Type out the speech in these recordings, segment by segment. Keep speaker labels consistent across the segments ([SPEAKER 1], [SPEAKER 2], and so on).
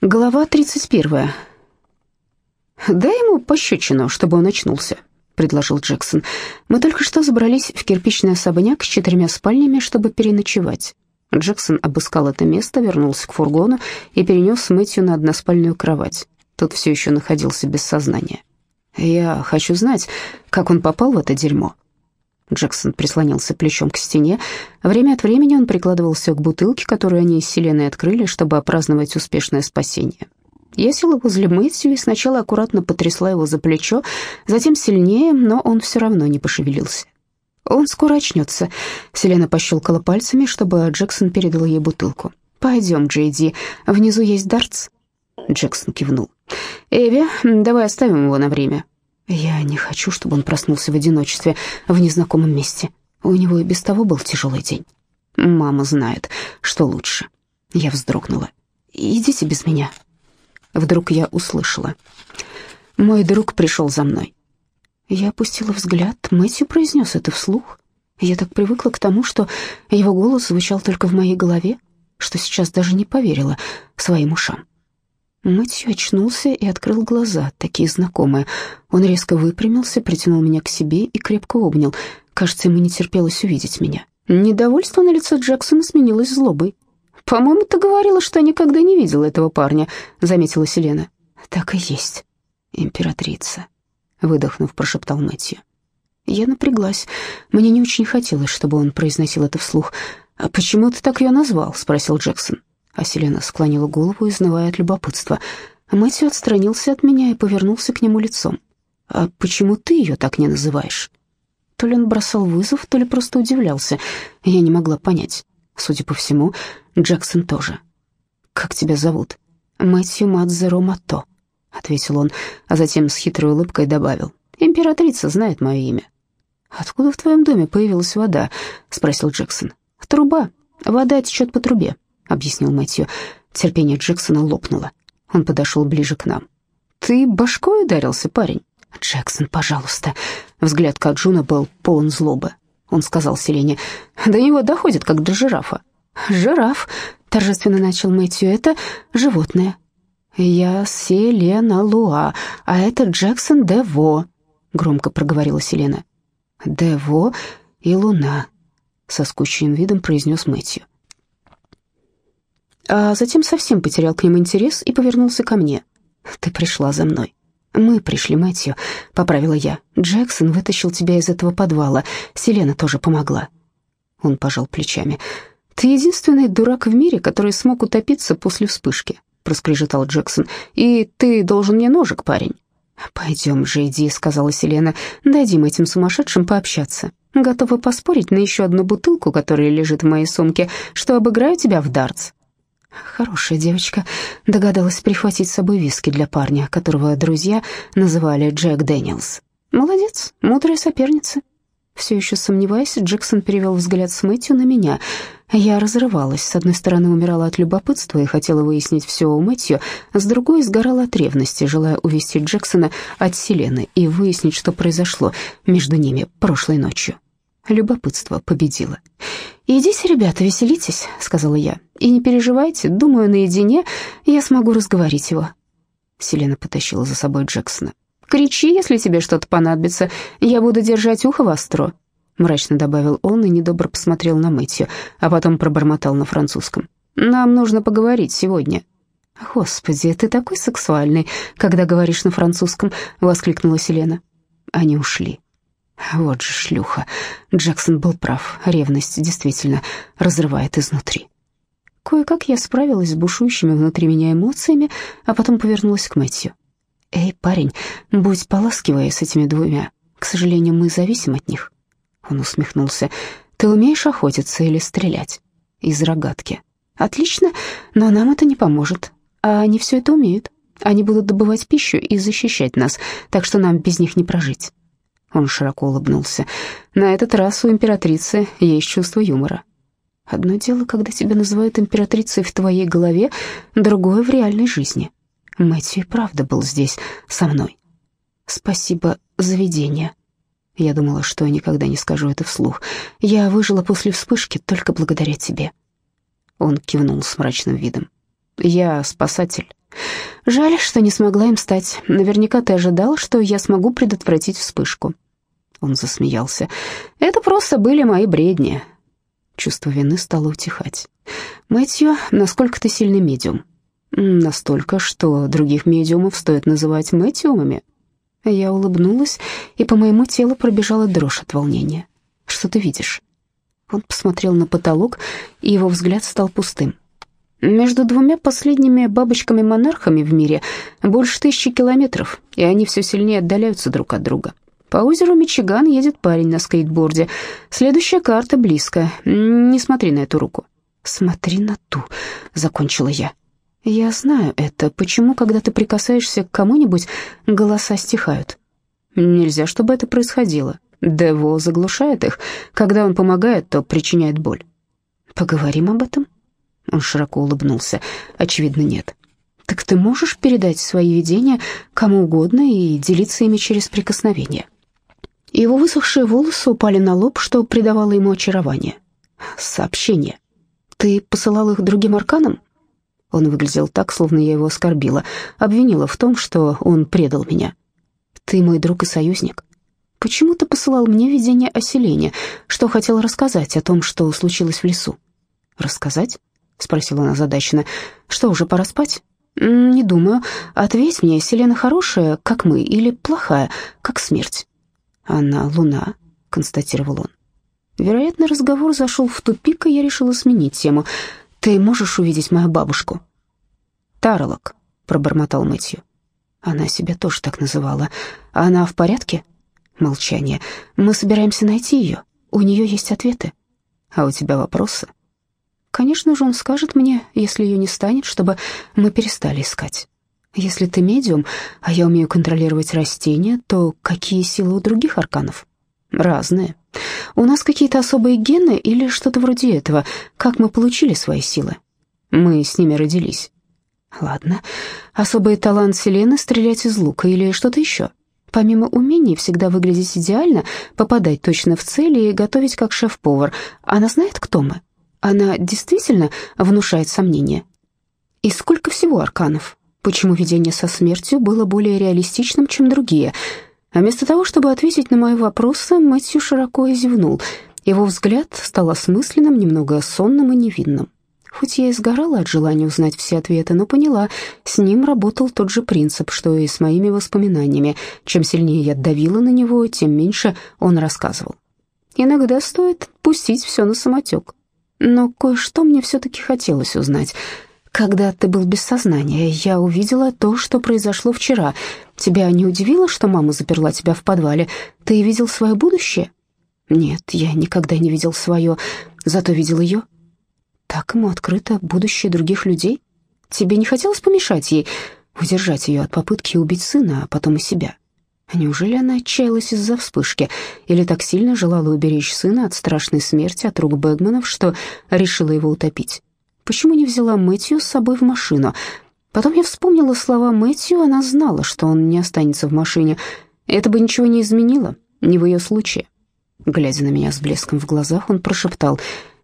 [SPEAKER 1] Глава 31. «Дай ему пощечину, чтобы он очнулся», — предложил Джексон. «Мы только что забрались в кирпичный особняк с четырьмя спальнями, чтобы переночевать». Джексон обыскал это место, вернулся к фургону и перенес Мэтью на односпальную кровать. Тот все еще находился без сознания. «Я хочу знать, как он попал в это дерьмо», Джексон прислонился плечом к стене. Время от времени он прикладывался к бутылке, которую они с Селеной открыли, чтобы опраздновать успешное спасение. Я села возле Мэтью и сначала аккуратно потрясла его за плечо, затем сильнее, но он все равно не пошевелился. «Он скоро очнется», — Селена пощелкала пальцами, чтобы Джексон передал ей бутылку. «Пойдем, Джейди, внизу есть дартс». Джексон кивнул. «Эви, давай оставим его на время. Я не хочу, чтобы он проснулся в одиночестве в незнакомом месте. У него и без того был тяжелый день. Мама знает, что лучше. Я вздрогнула. «Идите без меня». Вдруг я услышала. Мой друг пришел за мной. Я опустила взгляд. Мэтью произнес это вслух. Я так привыкла к тому, что его голос звучал только в моей голове, что сейчас даже не поверила своим ушам. Мэтью очнулся и открыл глаза, такие знакомые. Он резко выпрямился, притянул меня к себе и крепко обнял. Кажется, ему не терпелось увидеть меня. Недовольство на лице Джексона сменилось злобой. «По-моему, ты говорила, что никогда не видела этого парня», — заметила Селена. «Так и есть, императрица», — выдохнув, прошептал Мэтью. Я напряглась. Мне не очень хотелось, чтобы он произносил это вслух. «А почему ты так ее назвал?» — спросил Джексон. А Селена склонила голову, изнывая от любопытства. Мэтью отстранился от меня и повернулся к нему лицом. «А почему ты ее так не называешь?» То ли он бросал вызов, то ли просто удивлялся. Я не могла понять. Судя по всему, Джексон тоже. «Как тебя зовут?» «Мэтью Мадзеро Мато», — ответил он, а затем с хитрой улыбкой добавил. «Императрица знает мое имя». «Откуда в твоем доме появилась вода?» — спросил Джексон. «Труба. Вода течет по трубе» объяснил Мэтью. Терпение Джексона лопнуло. Он подошел ближе к нам. «Ты башкой ударился, парень?» «Джексон, пожалуйста». Взгляд Каджуна был полон злобы. Он сказал Селене, «До него доходит, как до жирафа». «Жираф», — торжественно начал Мэтью, — «это животное». «Я Селена Луа, а это Джексон Дево», — громко проговорила Селена. «Дево и Луна», — со скучным видом произнес Мэтью а затем совсем потерял к ним интерес и повернулся ко мне. «Ты пришла за мной». «Мы пришли, Мэтью», — поправила я. «Джексон вытащил тебя из этого подвала. Селена тоже помогла». Он пожал плечами. «Ты единственный дурак в мире, который смог утопиться после вспышки», — проскрежетал Джексон. «И ты должен мне ножик, парень». «Пойдем же, иди», — сказала Селена. «Дадим этим сумасшедшим пообщаться. Готова поспорить на еще одну бутылку, которая лежит в моей сумке, что обыграю тебя в дартс». Хорошая девочка догадалась прихватить с собой виски для парня, которого друзья называли Джек Дэниелс. Молодец, мудрая соперница. Все еще сомневаясь, Джексон перевел взгляд с Мэтью на меня. Я разрывалась. С одной стороны, умирала от любопытства и хотела выяснить все у Мэтью, с другой сгорала от ревности, желая увести Джексона от Селены и выяснить, что произошло между ними прошлой ночью. Любопытство победило. «Идите, ребята, веселитесь», — сказала я. «И не переживайте, думаю, наедине я смогу разговорить его». Селена потащила за собой Джексона. «Кричи, если тебе что-то понадобится. Я буду держать ухо востро», — мрачно добавил он и недобро посмотрел на Мэтью, а потом пробормотал на французском. «Нам нужно поговорить сегодня». «Господи, ты такой сексуальный, когда говоришь на французском», — воскликнула Селена. Они ушли. Вот же шлюха. Джексон был прав. Ревность действительно разрывает изнутри. Кое-как я справилась с бушующими внутри меня эмоциями, а потом повернулась к Мэтью. «Эй, парень, будь поласкивая с этими двумя. К сожалению, мы зависим от них». Он усмехнулся. «Ты умеешь охотиться или стрелять?» «Из рогатки». «Отлично, но нам это не поможет. А они все это умеют. Они будут добывать пищу и защищать нас, так что нам без них не прожить». Он широко улыбнулся. «На этот раз у императрицы есть чувство юмора. Одно дело, когда тебя называют императрицей в твоей голове, другое в реальной жизни. Мэтью и правда был здесь, со мной. Спасибо за видение». Я думала, что я никогда не скажу это вслух. Я выжила после вспышки только благодаря тебе. Он кивнул с мрачным видом. Я спасатель. Жаль, что не смогла им стать. Наверняка ты ожидал, что я смогу предотвратить вспышку. Он засмеялся. Это просто были мои бредни. Чувство вины стало утихать. Мэтью, насколько ты сильный медиум? Настолько, что других медиумов стоит называть мэтиумами. Я улыбнулась, и по моему телу пробежала дрожь от волнения. Что ты видишь? Он посмотрел на потолок, и его взгляд стал пустым. Между двумя последними бабочками-монархами в мире больше тысячи километров, и они все сильнее отдаляются друг от друга. По озеру Мичиган едет парень на скейтборде. Следующая карта близко. Не смотри на эту руку. Смотри на ту, закончила я. Я знаю это. Почему, когда ты прикасаешься к кому-нибудь, голоса стихают? Нельзя, чтобы это происходило. Дево заглушает их. Когда он помогает, то причиняет боль. Поговорим об этом? Он широко улыбнулся. Очевидно, нет. Так ты можешь передать свои видения кому угодно и делиться ими через прикосновение? Его высохшие волосы упали на лоб, что придавало ему очарование. Сообщение. Ты посылал их другим арканам? Он выглядел так, словно я его оскорбила, обвинила в том, что он предал меня. Ты мой друг и союзник. Почему ты посылал мне видение оселения? Что хотел рассказать о том, что случилось в лесу? Рассказать? Спросила она задачно. Что, уже пора спать? Не думаю. Ответь мне, Селена хорошая, как мы, или плохая, как смерть? Она луна, констатировал он. Вероятно, разговор зашел в тупик, и я решила сменить тему. Ты можешь увидеть мою бабушку? Тарлок, пробормотал Мэтью. Она себя тоже так называла. Она в порядке? Молчание. Мы собираемся найти ее. У нее есть ответы. А у тебя вопросы? Конечно же, он скажет мне, если ее не станет, чтобы мы перестали искать. Если ты медиум, а я умею контролировать растения, то какие силы у других арканов? Разные. У нас какие-то особые гены или что-то вроде этого? Как мы получили свои силы? Мы с ними родились. Ладно. Особый талант Селены — стрелять из лука или что-то еще? Помимо умений всегда выглядеть идеально, попадать точно в цель и готовить как шеф-повар, она знает, кто мы? Она действительно внушает сомнения? И сколько всего арканов? Почему видение со смертью было более реалистичным, чем другие? А вместо того, чтобы ответить на мои вопросы, Мэтью широко зевнул. Его взгляд стал осмысленным, немного сонным и невинным. Хоть я и сгорала от желания узнать все ответы, но поняла, с ним работал тот же принцип, что и с моими воспоминаниями. Чем сильнее я давила на него, тем меньше он рассказывал. Иногда стоит пустить все на самотек. Но кое-что мне все-таки хотелось узнать. Когда ты был без сознания, я увидела то, что произошло вчера. Тебя не удивило, что мама заперла тебя в подвале? Ты видел свое будущее? Нет, я никогда не видел свое, зато видел ее. Так ему открыто будущее других людей? Тебе не хотелось помешать ей, удержать ее от попытки убить сына, а потом и себя? Неужели она отчаялась из-за вспышки или так сильно желала уберечь сына от страшной смерти от рук Бэгманов, что решила его утопить? Почему не взяла Мэтью с собой в машину? Потом я вспомнила слова Мэтью, она знала, что он не останется в машине. Это бы ничего не изменило, не в ее случае. Глядя на меня с блеском в глазах, он прошептал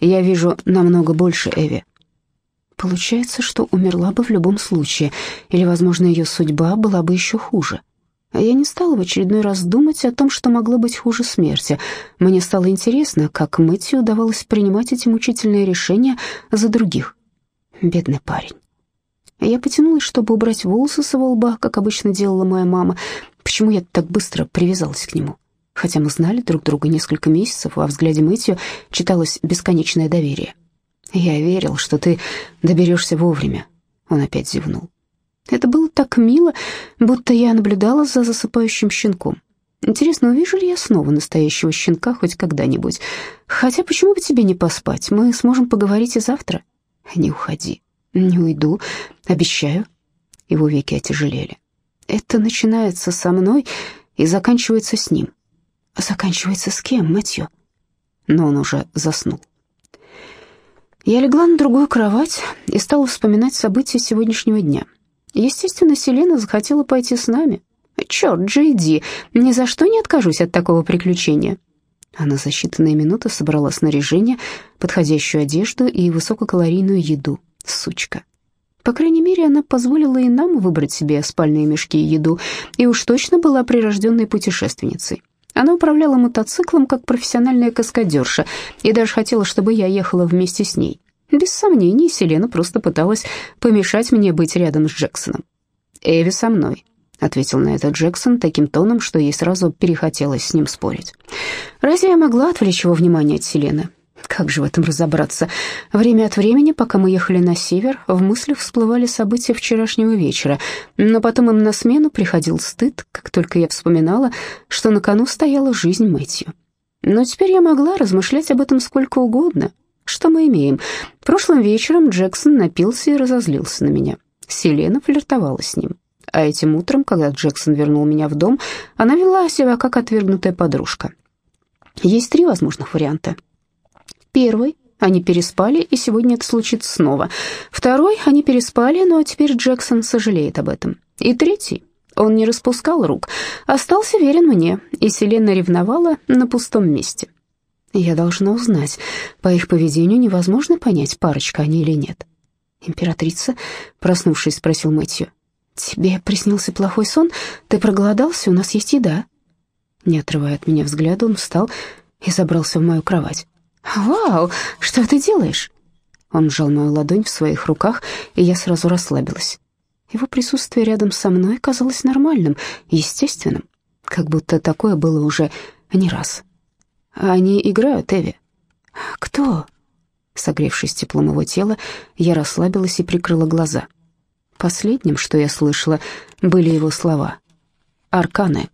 [SPEAKER 1] я вижу намного больше Эви. Получается, что умерла бы в любом случае, или, возможно, ее судьба была бы еще хуже. А я не стала в очередной раз думать о том, что могло быть хуже смерти. Мне стало интересно, как Мэтью удавалось принимать эти мучительные решения за других. Бедный парень. Я потянулась, чтобы убрать волосы с его лба, как обычно делала моя мама. Почему я так быстро привязалась к нему? Хотя мы знали друг друга несколько месяцев, во взгляде Мэтью читалось бесконечное доверие. «Я верил, что ты доберешься вовремя», — он опять зевнул. Это было так мило, будто я наблюдала за засыпающим щенком. Интересно, увижу ли я снова настоящего щенка хоть когда-нибудь? Хотя почему бы тебе не поспать? Мы сможем поговорить и завтра. Не уходи. Не уйду, обещаю. Его веки отяжелели. Это начинается со мной и заканчивается с ним. Заканчивается с кем, Мэтью? Но он уже заснул. Я легла на другую кровать и стала вспоминать события сегодняшнего дня. Естественно, Селена захотела пойти с нами. Черт, Джейди, ни за что не откажусь от такого приключения. Она за считанные минуты собрала снаряжение, подходящую одежду и высококалорийную еду. Сучка. По крайней мере, она позволила и нам выбрать себе спальные мешки и еду, и уж точно была прирожденной путешественницей. Она управляла мотоциклом как профессиональная каскадерша и даже хотела, чтобы я ехала вместе с ней. Без сомнений, Селена просто пыталась помешать мне быть рядом с Джексоном. «Эви со мной», — ответил на это Джексон таким тоном, что ей сразу перехотелось с ним спорить. «Разве я могла отвлечь его внимание от Селены? Как же в этом разобраться? Время от времени, пока мы ехали на север, в мыслях всплывали события вчерашнего вечера, но потом им на смену приходил стыд, как только я вспоминала, что на кону стояла жизнь Мэтью. Но теперь я могла размышлять об этом сколько угодно. Что мы имеем? Прошлым вечером Джексон напился и разозлился на меня. Селена флиртовала с ним. А этим утром, когда Джексон вернул меня в дом, она вела себя как отвергнутая подружка. Есть три возможных варианта. Первый — они переспали, и сегодня это случится снова. Второй — они переспали, но теперь Джексон сожалеет об этом. И третий — он не распускал рук, остался верен мне, и Селена ревновала на пустом месте. Я должна узнать. По их поведению невозможно понять, парочка они или нет. Императрица, проснувшись, спросил Мэтью. «Тебе приснился плохой сон? Ты проголодался? У нас есть еда». Не отрывая от меня взгляда, он встал и забрался в мою кровать. «Вау, что ты делаешь?» Он сжал мою ладонь в своих руках, и я сразу расслабилась. Его присутствие рядом со мной казалось нормальным, естественным, как будто такое было уже не раз. «Они играют, Эви». «Кто?» Согревшись теплом его тела, я расслабилась и прикрыла глаза. Последним, что я слышала, были его слова. «Арканы».